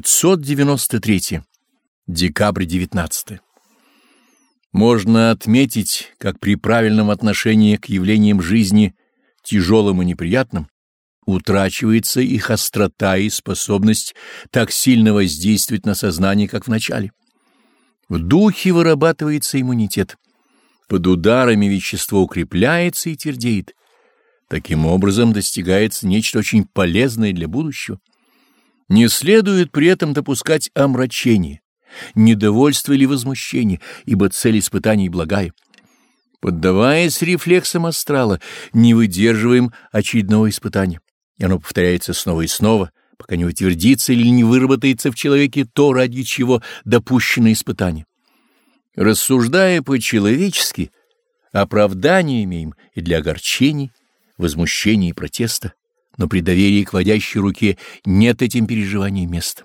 593. Декабрь 19. Можно отметить, как при правильном отношении к явлениям жизни, тяжелым и неприятным, утрачивается их острота и способность так сильно воздействовать на сознание, как в начале. В духе вырабатывается иммунитет. Под ударами вещество укрепляется и твердеет. Таким образом достигается нечто очень полезное для будущего. Не следует при этом допускать омрачения, недовольства или возмущения, ибо цель испытаний благая. Поддаваясь рефлексам астрала, не выдерживаем очередного испытания. Оно повторяется снова и снова, пока не утвердится или не выработается в человеке то, ради чего допущено испытание. Рассуждая по-человечески, оправдание имеем и для огорчений, возмущений и протеста но при доверии к водящей руке нет этим переживаний места.